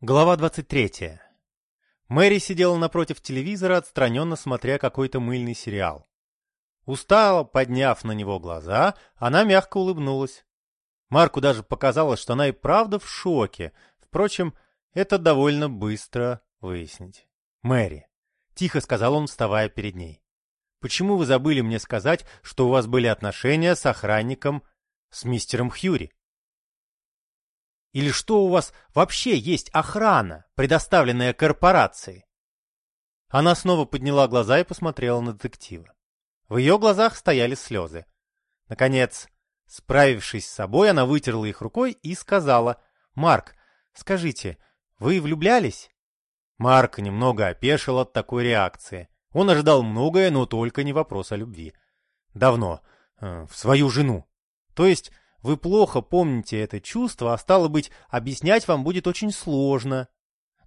Глава 23. Мэри сидела напротив телевизора, отстраненно смотря какой-то мыльный сериал. Устало подняв на него глаза, она мягко улыбнулась. Марку даже показалось, что она и правда в шоке. Впрочем, это довольно быстро выяснить. «Мэри», — тихо сказал он, вставая перед ней, — «почему вы забыли мне сказать, что у вас были отношения с охранником, с мистером Хьюри?» Или что у вас вообще есть охрана, предоставленная корпорацией? Она снова подняла глаза и посмотрела на детектива. В ее глазах стояли слезы. Наконец, справившись с собой, она вытерла их рукой и сказала, «Марк, скажите, вы влюблялись?» Марк немного опешил от такой реакции. Он ожидал многое, но только не вопрос о любви. Давно. Э, в свою жену. То есть вы плохо помните это чувство, а стало быть, объяснять вам будет очень сложно.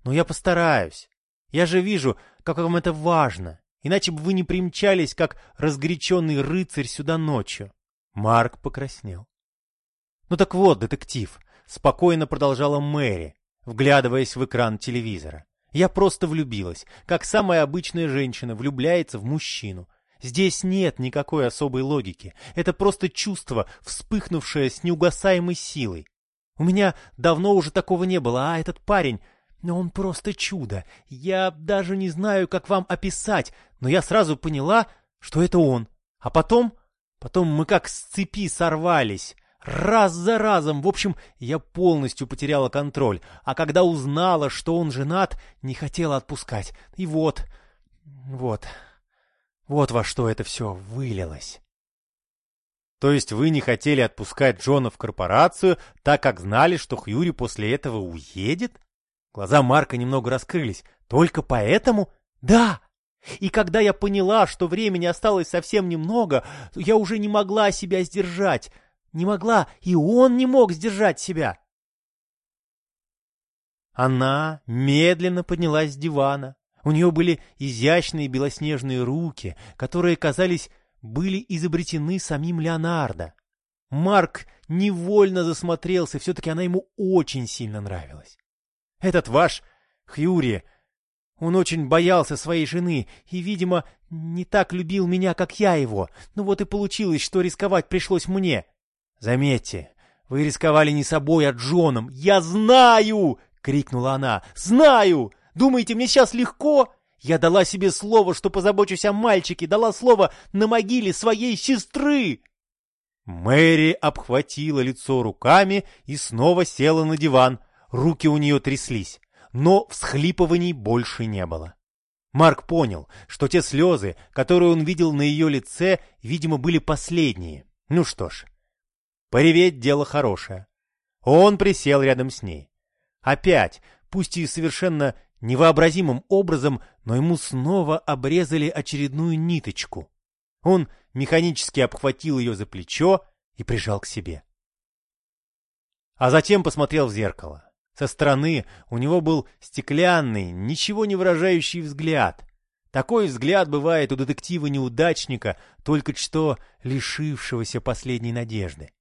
Но я постараюсь. Я же вижу, как вам это важно. Иначе бы вы не примчались, как разгоряченный рыцарь сюда ночью. Марк покраснел. Ну так вот, детектив, спокойно продолжала Мэри, вглядываясь в экран телевизора. Я просто влюбилась, как самая обычная женщина влюбляется в мужчину. Здесь нет никакой особой логики. Это просто чувство, вспыхнувшее с неугасаемой силой. У меня давно уже такого не было, а этот парень... Но он просто чудо. Я даже не знаю, как вам описать, но я сразу поняла, что это он. А потом... Потом мы как с цепи сорвались. Раз за разом. В общем, я полностью потеряла контроль. А когда узнала, что он женат, не хотела отпускать. И вот... Вот... Вот во что это все вылилось. То есть вы не хотели отпускать Джона в корпорацию, так как знали, что Хьюри после этого уедет? Глаза Марка немного раскрылись. Только поэтому? Да! И когда я поняла, что времени осталось совсем немного, я уже не могла себя сдержать. Не могла, и он не мог сдержать себя. Она медленно поднялась с дивана, у нее были изящные белоснежные руки, которые, казались, были изобретены самим Леонардо. Марк невольно засмотрелся, все-таки она ему очень сильно нравилась. Этот ваш Хьюри, он очень боялся своей жены и, видимо, не так любил меня, как я его. Ну вот и получилось, что рисковать пришлось мне. Заметьте, вы рисковали не собой, а Джоном. Я знаю! — крикнула она. «Знаю! Думаете, мне сейчас легко? Я дала себе слово, что позабочусь о мальчике, дала слово на могиле своей сестры!» Мэри обхватила лицо руками и снова села на диван. Руки у нее тряслись, но всхлипываний больше не было. Марк понял, что те слезы, которые он видел на ее лице, видимо, были последние. Ну что ж, пореветь дело хорошее. Он присел рядом с ней. Опять, пусть и совершенно Невообразимым образом, но ему снова обрезали очередную ниточку. Он механически обхватил ее за плечо и прижал к себе. А затем посмотрел в зеркало. Со стороны у него был стеклянный, ничего не выражающий взгляд. Такой взгляд бывает у детектива-неудачника, только что лишившегося последней надежды.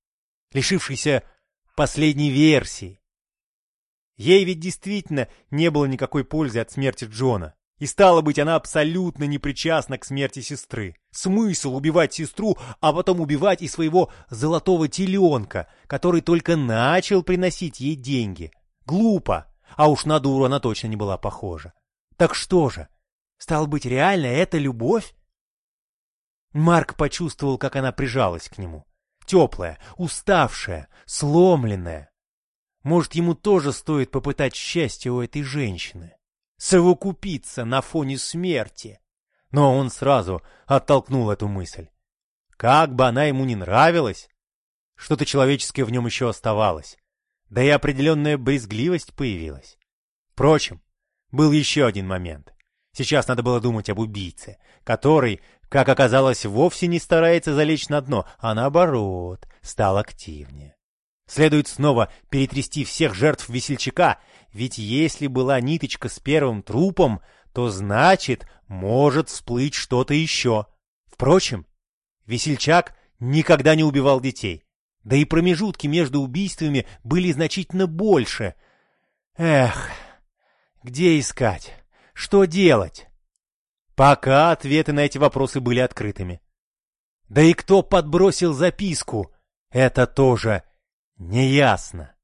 Лишившийся последней версии, Ей ведь действительно не было никакой пользы от смерти Джона. И стало быть, она абсолютно не причастна к смерти сестры. Смысл убивать сестру, а потом убивать и своего золотого теленка, который только начал приносить ей деньги. Глупо, а уж на дуру она точно не была похожа. Так что же, стало быть, реально это любовь? Марк почувствовал, как она прижалась к нему. Теплая, уставшая, сломленная. Может, ему тоже стоит попытать счастье у этой женщины? Совокупиться на фоне смерти? Но он сразу оттолкнул эту мысль. Как бы она ему не нравилась, что-то человеческое в нем еще оставалось. Да и определенная брезгливость появилась. Впрочем, был еще один момент. Сейчас надо было думать об убийце, который, как оказалось, вовсе не старается залечь на дно, а наоборот, стал активнее. Следует снова перетрясти всех жертв весельчака, ведь если была ниточка с первым трупом, то значит, может всплыть что-то еще. Впрочем, весельчак никогда не убивал детей. Да и промежутки между убийствами были значительно больше. Эх, Где искать? Что делать? Пока ответы на эти вопросы были открытыми. Да и кто подбросил записку, это тоже неясно.